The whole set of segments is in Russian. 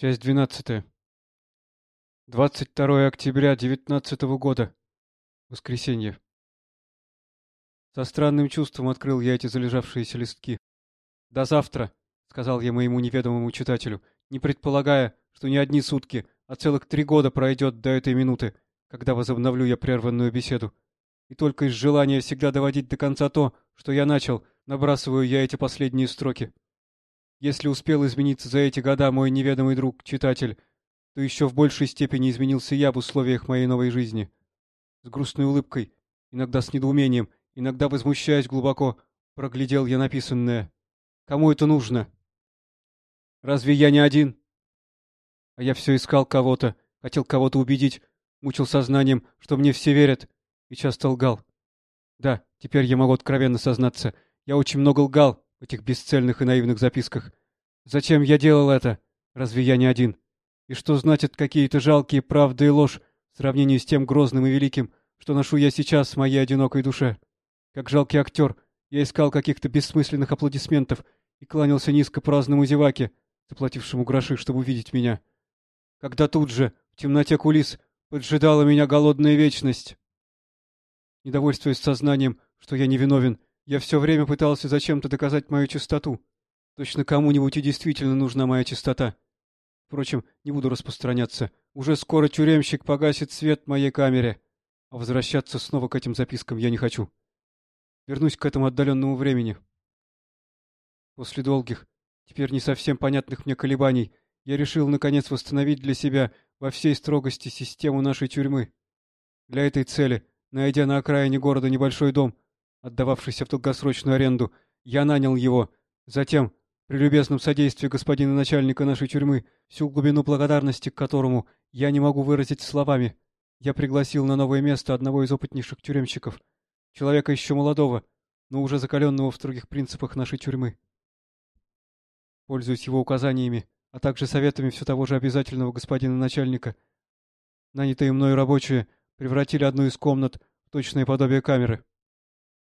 Часть двенадцатая. 22 октября девятнадцатого года. Воскресенье. Со странным чувством открыл я эти залежавшиеся листки. «До завтра», — сказал я моему неведомому читателю, не предполагая, что не одни сутки, а целых три года пройдет до этой минуты, когда возобновлю я прерванную беседу. И только из желания всегда доводить до конца то, что я начал, набрасываю я эти последние строки. Если успел измениться за эти года мой неведомый друг-читатель, то еще в большей степени изменился я в условиях моей новой жизни. С грустной улыбкой, иногда с недоумением, иногда возмущаясь глубоко, проглядел я написанное. Кому это нужно? Разве я не один? А я все искал кого-то, хотел кого-то убедить, мучил сознанием, что мне все верят, и часто лгал. Да, теперь я могу откровенно сознаться, я очень много лгал, этих бесцельных и наивных записках. Зачем я делал это? Разве я не один? И что значат какие-то жалкие правды и ложь в сравнении с тем грозным и великим, что ношу я сейчас в моей одинокой душе? Как жалкий актер, я искал каких-то бессмысленных аплодисментов и кланялся низко праздному зеваке, заплатившему гроши, чтобы увидеть меня. Когда тут же, в темноте кулис, поджидала меня голодная вечность. Недовольствуясь сознанием, что я невиновен, я все время пытался зачем-то доказать мою чистоту. Точно кому-нибудь и действительно нужна моя чистота. Впрочем, не буду распространяться. Уже скоро тюремщик погасит свет в моей камере. А возвращаться снова к этим запискам я не хочу. Вернусь к этому отдаленному времени. После долгих, теперь не совсем понятных мне колебаний, я решил наконец восстановить для себя во всей строгости систему нашей тюрьмы. Для этой цели, найдя на окраине города небольшой дом, отдававшийся в долгосрочную аренду, я нанял его. Затем, при любезном содействии господина начальника нашей тюрьмы, всю глубину благодарности к которому я не могу выразить словами, я пригласил на новое место одного из опытнейших тюремщиков, человека еще молодого, но уже закаленного в строгих принципах нашей тюрьмы. Пользуясь его указаниями, а также советами все того же обязательного господина начальника, нанятые мною рабочие превратили одну из комнат в точное подобие камеры.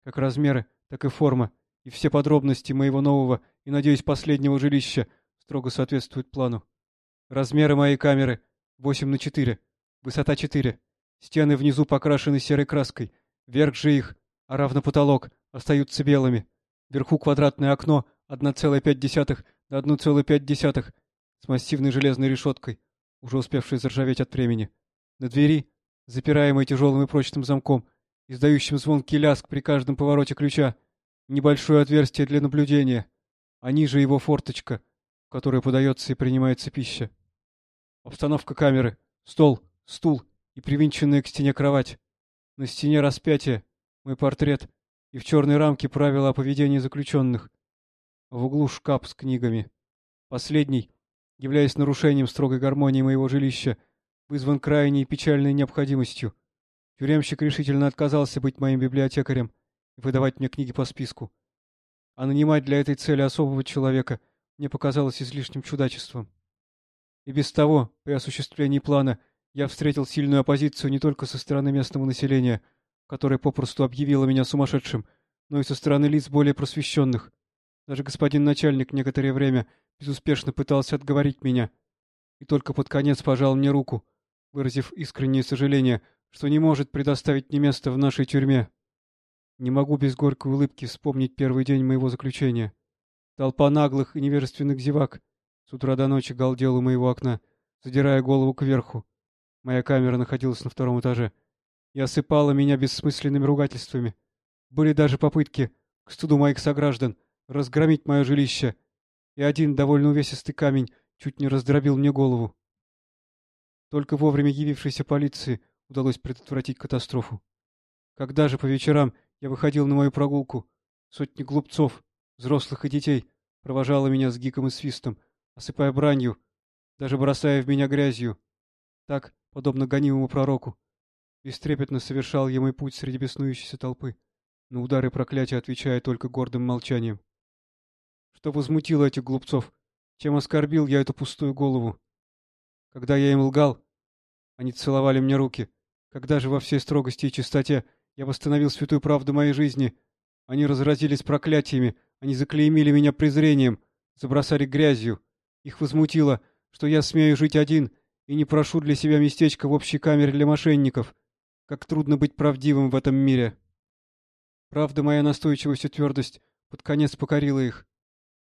Как размеры, так и форма, и все подробности моего нового и, надеюсь, последнего жилища строго соответствуют плану. Размеры моей камеры 8 на 4, высота 4, стены внизу покрашены серой краской, верх же их, а равно потолок, остаются белыми. Вверху квадратное окно 1,5 на 1,5 с массивной железной решеткой, уже успевшей заржаветь от времени. На двери, запираемой тяжелым и прочным замком, издающим звонкий ляск при каждом повороте ключа, небольшое отверстие для наблюдения, а ниже его форточка, в которой подается и принимается пища. Обстановка камеры, стол, стул и привинченная к стене кровать. На стене распятие, мой портрет и в черной рамке правила о поведении заключенных. В углу шкаф с книгами. Последний, являясь нарушением строгой гармонии моего жилища, вызван крайней печальной необходимостью — Тюремщик решительно отказался быть моим библиотекарем и выдавать мне книги по списку. А нанимать для этой цели особого человека мне показалось излишним чудачеством. И без того, при осуществлении плана, я встретил сильную оппозицию не только со стороны местного населения, которое попросту объявило меня сумасшедшим, но и со стороны лиц более просвещенных. Даже господин начальник некоторое время безуспешно пытался отговорить меня, и только под конец пожал мне руку, выразив искреннее сожаление — что не может предоставить мне место в нашей тюрьме. Не могу без горькой улыбки вспомнить первый день моего заключения. Толпа наглых и невежественных зевак с утра до ночи галдела у моего окна, задирая голову кверху. Моя камера находилась на втором этаже и осыпала меня бессмысленными ругательствами. Были даже попытки, к студу моих сограждан, разгромить мое жилище, и один довольно увесистый камень чуть не раздробил мне голову. Только вовремя явившейся полиции удалось предотвратить катастрофу. Когда же по вечерам я выходил на мою прогулку, сотни глупцов, взрослых и детей, провожала меня с гиком и свистом, осыпая бранью, даже бросая в меня грязью. Так, подобно гонимому пророку, бестрепетно совершал я мой путь среди беснующейся толпы, на удары проклятия отвечая только гордым молчанием. Что возмутило этих глупцов? Чем оскорбил я эту пустую голову? Когда я им лгал, они целовали мне руки, когда же во всей строгости и чистоте я восстановил святую правду моей жизни, они разразились проклятиями, они заклеймили меня презрением, забросали грязью. Их возмутило, что я смею жить один и не прошу для себя местечко в общей камере для мошенников. Как трудно быть правдивым в этом мире. Правда, моя настойчивость и твердость под конец покорила их.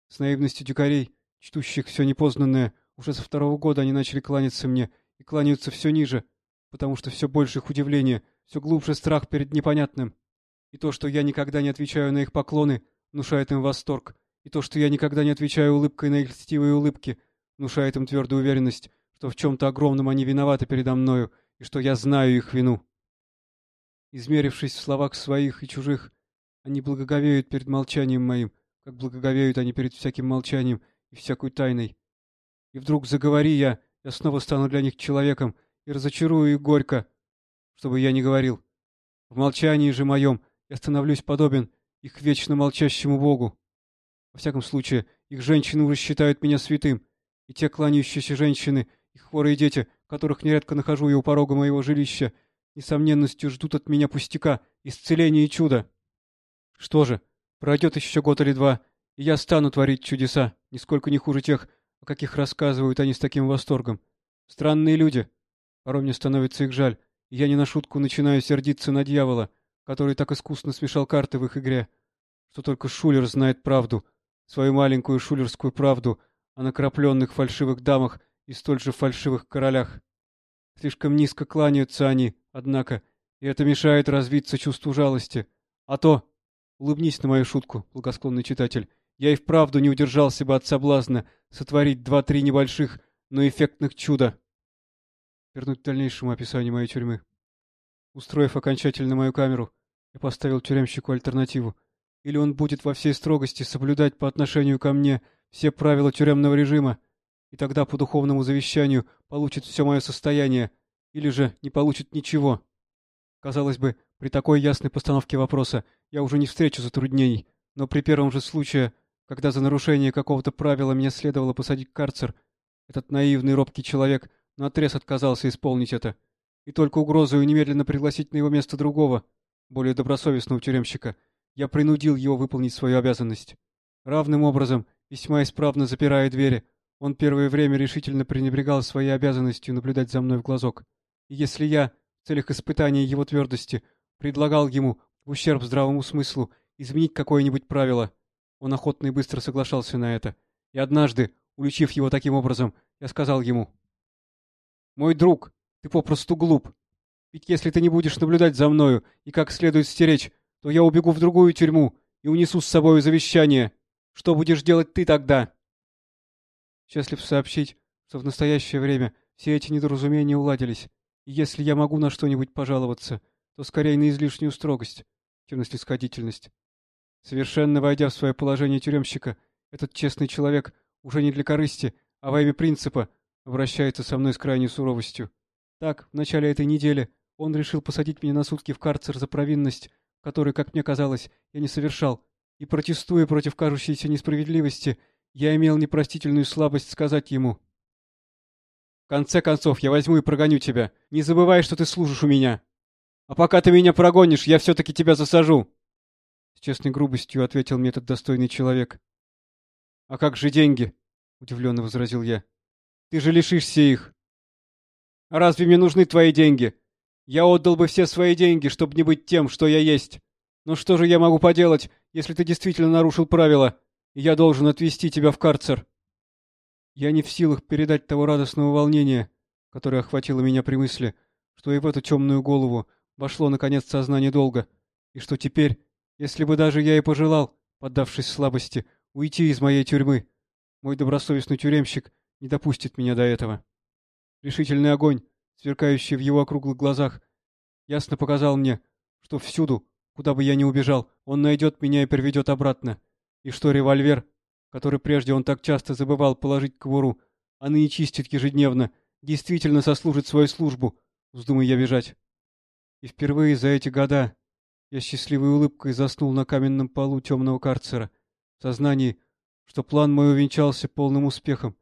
С наивностью дикарей, чтущих все непознанное, уже со второго года они начали кланяться мне и кланяются все ниже, потому что все больше их удивления, все глубже страх перед непонятным. И то, что я никогда не отвечаю на их поклоны, внушает им восторг. И то, что я никогда не отвечаю улыбкой на их льстивые улыбки, внушает им твердую уверенность, что в чем-то огромном они виноваты передо мною, и что я знаю их вину. Измерившись в словах своих и чужих, они благоговеют перед молчанием моим, как благоговеют они перед всяким молчанием и всякой тайной. И вдруг заговори я, я снова стану для них человеком и разочарую их горько, чтобы я не говорил. В молчании же моем я становлюсь подобен их вечно молчащему Богу. Во всяком случае, их женщины уже считают меня святым, и те кланяющиеся женщины и хворые дети, которых нередко нахожу я у порога моего жилища, несомненностью ждут от меня пустяка, исцеления и чуда. Что же, пройдет еще год или два, и я стану творить чудеса, нисколько не хуже тех, о каких рассказывают они с таким восторгом. Странные люди. Порой мне становится их жаль, я не на шутку начинаю сердиться на дьявола, который так искусно смешал карты в их игре, что только шулер знает правду, свою маленькую шулерскую правду о накрапленных фальшивых дамах и столь же фальшивых королях. Слишком низко кланяются они, однако, и это мешает развиться чувству жалости. А то, улыбнись на мою шутку, благосклонный читатель, я и вправду не удержался бы от соблазна сотворить два-три небольших, но эффектных чуда. Вернуть к дальнейшему описанию моей тюрьмы. Устроив окончательно мою камеру, я поставил тюремщику альтернативу. Или он будет во всей строгости соблюдать по отношению ко мне все правила тюремного режима, и тогда по духовному завещанию получит все мое состояние, или же не получит ничего. Казалось бы, при такой ясной постановке вопроса я уже не встречу затруднений, но при первом же случае, когда за нарушение какого-то правила меня следовало посадить в карцер, этот наивный робкий человек наотрез отказался исполнить это, и только угрозою немедленно пригласить на его место другого, более добросовестного тюремщика, я принудил его выполнить свою обязанность. Равным образом, весьма исправно запирая двери, он первое время решительно пренебрегал своей обязанностью наблюдать за мной в глазок. И если я, в целях испытания его твердости, предлагал ему, в ущерб здравому смыслу, изменить какое-нибудь правило, он охотно и быстро соглашался на это. И однажды, уличив его таким образом, я сказал ему, «Мой друг, ты попросту глуп. Ведь если ты не будешь наблюдать за мною и как следует стеречь, то я убегу в другую тюрьму и унесу с собой завещание. Что будешь делать ты тогда?» Счастлив сообщить, что в настоящее время все эти недоразумения уладились, и если я могу на что-нибудь пожаловаться, то скорее на излишнюю строгость, чем на снисходительность. Совершенно войдя в свое положение тюремщика, этот честный человек уже не для корысти, а во имя принципа обращается со мной с крайней суровостью. Так, в начале этой недели он решил посадить меня на сутки в карцер за провинность, которую, как мне казалось, я не совершал, и, протестуя против кажущейся несправедливости, я имел непростительную слабость сказать ему. «В конце концов, я возьму и прогоню тебя. Не забывай, что ты служишь у меня. А пока ты меня прогонишь, я все-таки тебя засажу!» С честной грубостью ответил мне этот достойный человек. «А как же деньги?» — удивленно возразил я. «Ты же лишишься их!» «А разве мне нужны твои деньги? Я отдал бы все свои деньги, чтобы не быть тем, что я есть. Но что же я могу поделать, если ты действительно нарушил правила?» я должен отвезти тебя в карцер. Я не в силах передать того радостного волнения, которое охватило меня при мысли, что и в эту темную голову вошло наконец сознание долга, и что теперь, если бы даже я и пожелал, поддавшись слабости, уйти из моей тюрьмы, мой добросовестный тюремщик не допустит меня до этого. Решительный огонь, сверкающий в его округлых глазах, ясно показал мне, что всюду, куда бы я ни убежал, он найдет меня и приведет обратно, и что револьвер, который прежде он так часто забывал положить к кобуру, а ныне чистит ежедневно, действительно сослужит свою службу, вздумай я бежать. И впервые за эти года я счастливой улыбкой заснул на каменном полу темного карцера, в сознании, что план мой увенчался полным успехом,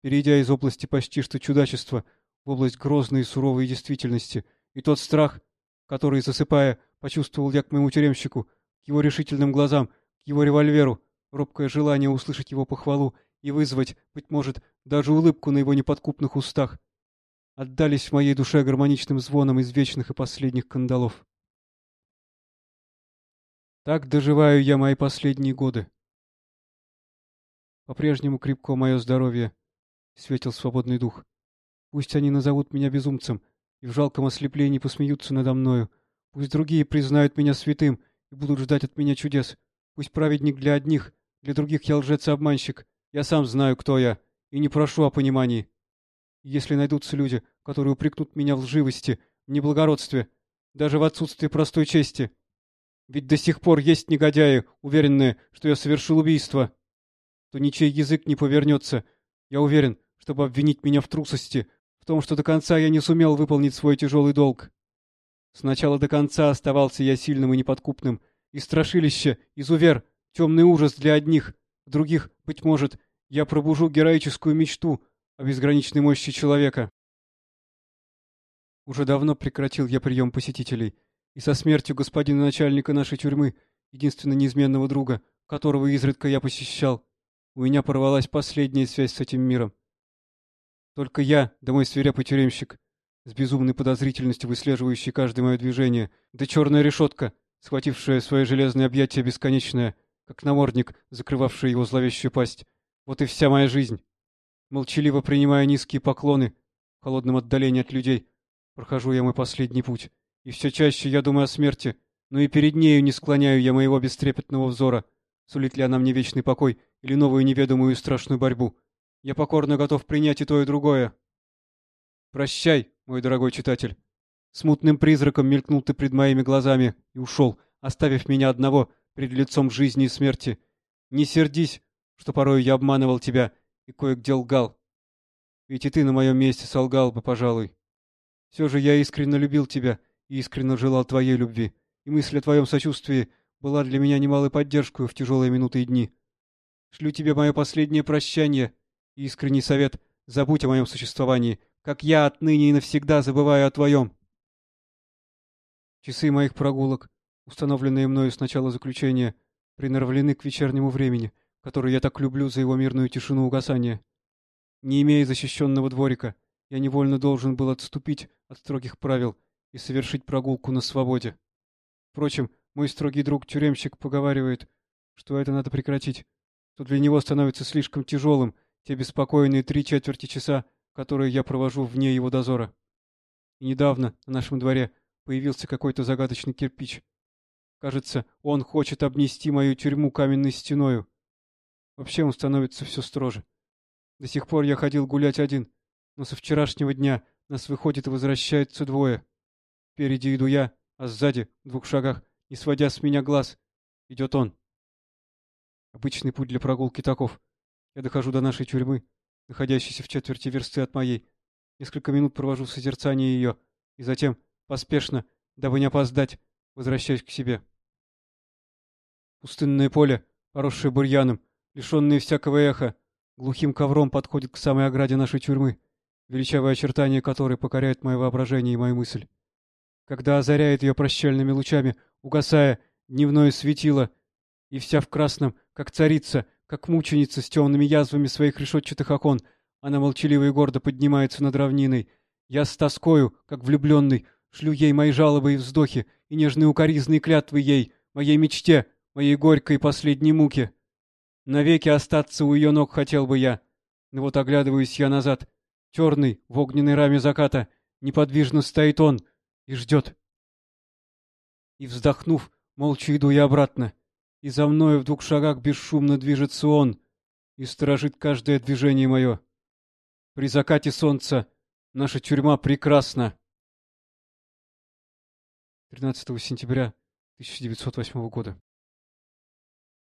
перейдя из области почти что чудачества в область грозной и суровой действительности, и тот страх, который, засыпая, почувствовал я к моему тюремщику, к его решительным глазам, к его револьверу, робкое желание услышать его похвалу и вызвать, быть может, даже улыбку на его неподкупных устах, отдались в моей душе гармоничным звоном из вечных и последних кандалов. Так доживаю я мои последние годы. По-прежнему крепко мое здоровье, светил свободный дух. Пусть они назовут меня безумцем и в жалком ослеплении посмеются надо мною. Пусть другие признают меня святым и будут ждать от меня чудес. Пусть праведник для одних, для других я лжец и обманщик. Я сам знаю, кто я, и не прошу о понимании. Если найдутся люди, которые упрекнут меня в лживости, в неблагородстве, даже в отсутствии простой чести. Ведь до сих пор есть негодяи, уверенные, что я совершил убийство. То ничей язык не повернется. Я уверен, чтобы обвинить меня в трусости, в том, что до конца я не сумел выполнить свой тяжелый долг. Сначала до конца оставался я сильным и неподкупным, и страшилище, изувер, темный ужас для одних, других, быть может, я пробужу героическую мечту о безграничной мощи человека. Уже давно прекратил я прием посетителей, и со смертью господина начальника нашей тюрьмы, единственно неизменного друга, которого изредка я посещал, у меня порвалась последняя связь с этим миром. Только я, да мой свирепый тюремщик, с безумной подозрительностью выслеживающий каждое мое движение, да черная решетка, схватившая свое железное объятие бесконечное, как намордник, закрывавший его зловещую пасть. Вот и вся моя жизнь. Молчаливо принимая низкие поклоны, в холодном отдалении от людей, прохожу я мой последний путь. И все чаще я думаю о смерти, но и перед нею не склоняю я моего бестрепетного взора. Сулит ли она мне вечный покой или новую неведомую и страшную борьбу? Я покорно готов принять и то, и другое. Прощай, мой дорогой читатель. Смутным призраком мелькнул ты пред моими глазами и ушел, оставив меня одного пред лицом жизни и смерти. Не сердись, что порой я обманывал тебя и кое-где лгал. Ведь и ты на моем месте солгал бы, пожалуй. Все же я искренне любил тебя и искренне желал твоей любви, и мысль о твоем сочувствии была для меня немалой поддержкой в тяжелые минуты и дни. Шлю тебе мое последнее прощание искренний совет — забудь о моем существовании, как я отныне и навсегда забываю о твоем. Часы моих прогулок, установленные мною с начала заключения, приноровлены к вечернему времени, который я так люблю за его мирную тишину угасания. Не имея защищенного дворика, я невольно должен был отступить от строгих правил и совершить прогулку на свободе. Впрочем, мой строгий друг-тюремщик поговаривает, что это надо прекратить, что для него становится слишком тяжелым те беспокойные три четверти часа, которые я провожу вне его дозора. И недавно на нашем дворе появился какой-то загадочный кирпич. Кажется, он хочет обнести мою тюрьму каменной стеною. Вообще он становится все строже. До сих пор я ходил гулять один, но со вчерашнего дня нас выходит и возвращается двое. Впереди иду я, а сзади, в двух шагах, не сводя с меня глаз, идет он. Обычный путь для прогулки таков. Я дохожу до нашей тюрьмы, находящейся в четверти версты от моей. Несколько минут провожу в созерцании ее, и затем, Поспешно, дабы не опоздать, возвращаюсь к себе. Пустынное поле, поросшее бурьяном, лишенное всякого эха, глухим ковром подходит к самой ограде нашей тюрьмы, величавые очертания которой покоряют мое воображение и мою мысль. Когда озаряет ее прощальными лучами, угасая, дневное светило, и вся в красном, как царица, как мученица с темными язвами своих решетчатых окон, она молчаливо и гордо поднимается над равниной. Я с тоскою, как влюбленный, Шлю ей мои жалобы и вздохи, и нежные укоризные клятвы ей, моей мечте, моей горькой последней муке. Навеки остаться у ее ног хотел бы я. Но вот оглядываюсь я назад. Черный, в огненной раме заката, неподвижно стоит он и ждет. И, вздохнув, молча иду я обратно. И за мною в двух шагах бесшумно движется он и сторожит каждое движение мое. При закате солнца наша тюрьма прекрасна. 13 сентября 1908 года.